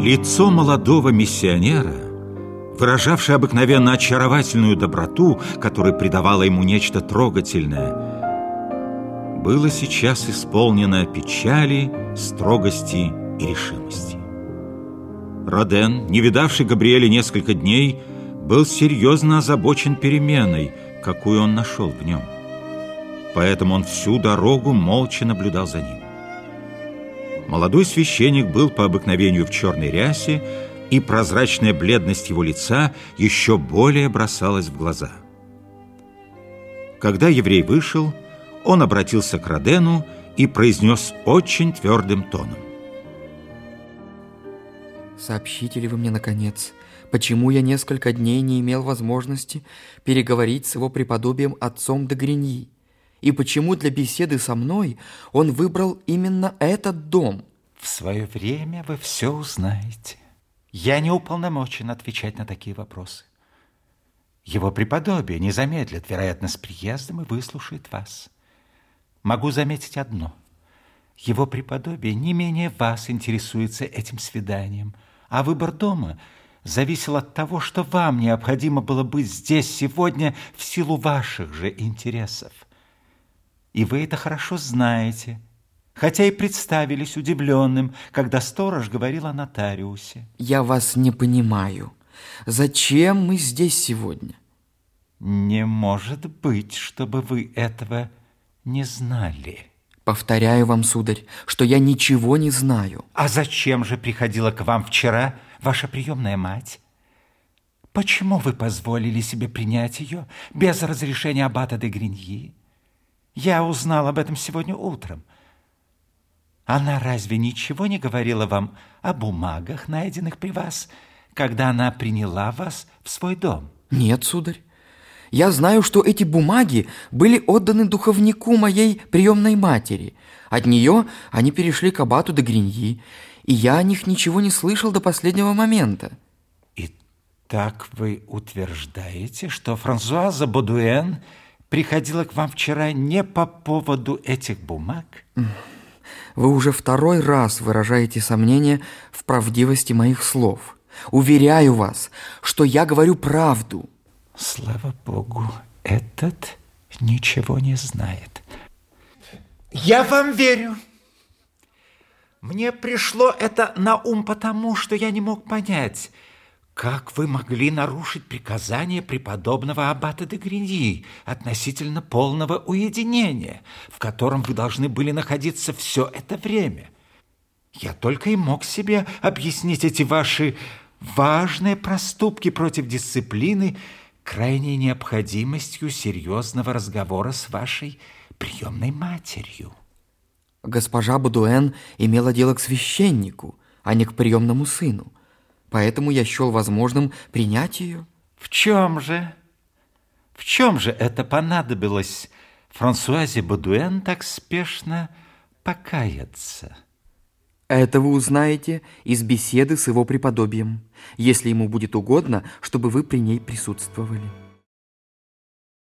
Лицо молодого миссионера, выражавшее обыкновенно очаровательную доброту, которая придавала ему нечто трогательное, было сейчас исполнено печали, строгости и решимости. Роден, не видавший Габриэля несколько дней, был серьезно озабочен переменой, какую он нашел в нем. Поэтому он всю дорогу молча наблюдал за ним. Молодой священник был по обыкновению в черной рясе, и прозрачная бледность его лица еще более бросалась в глаза. Когда еврей вышел, он обратился к Родену и произнес очень твердым тоном. «Сообщите ли вы мне, наконец, почему я несколько дней не имел возможности переговорить с его преподобием отцом де Гриньи?» И почему для беседы со мной он выбрал именно этот дом. В свое время вы все узнаете. Я не уполномочен отвечать на такие вопросы. Его преподобие не замедлит, вероятно, с приездом и выслушает вас. Могу заметить одно. Его преподобие не менее вас интересуется этим свиданием, а выбор дома зависел от того, что вам необходимо было быть здесь сегодня в силу ваших же интересов. И вы это хорошо знаете, хотя и представились удивленным, когда сторож говорил о нотариусе. Я вас не понимаю. Зачем мы здесь сегодня? Не может быть, чтобы вы этого не знали. Повторяю вам, сударь, что я ничего не знаю. А зачем же приходила к вам вчера ваша приемная мать? Почему вы позволили себе принять ее без разрешения аббата де Гриньи? Я узнал об этом сегодня утром. Она разве ничего не говорила вам о бумагах, найденных при вас, когда она приняла вас в свой дом? Нет, сударь. Я знаю, что эти бумаги были отданы духовнику моей приемной матери. От нее они перешли к абату де Гриньи, и я о них ничего не слышал до последнего момента. И так вы утверждаете, что Франсуаза Бодуэн приходила к вам вчера не по поводу этих бумаг? Вы уже второй раз выражаете сомнение в правдивости моих слов. Уверяю вас, что я говорю правду. Слава Богу, этот ничего не знает. Я вам верю. Мне пришло это на ум потому, что я не мог понять – как вы могли нарушить приказание преподобного аббата де Гриньи относительно полного уединения, в котором вы должны были находиться все это время? Я только и мог себе объяснить эти ваши важные проступки против дисциплины крайней необходимостью серьезного разговора с вашей приемной матерью. Госпожа Будуэн имела дело к священнику, а не к приемному сыну. Поэтому я счел возможным принять ее. В чем же? В чем же это понадобилось Франсуазе Бадуэн так спешно покаяться? Это вы узнаете из беседы с его преподобием, если ему будет угодно, чтобы вы при ней присутствовали.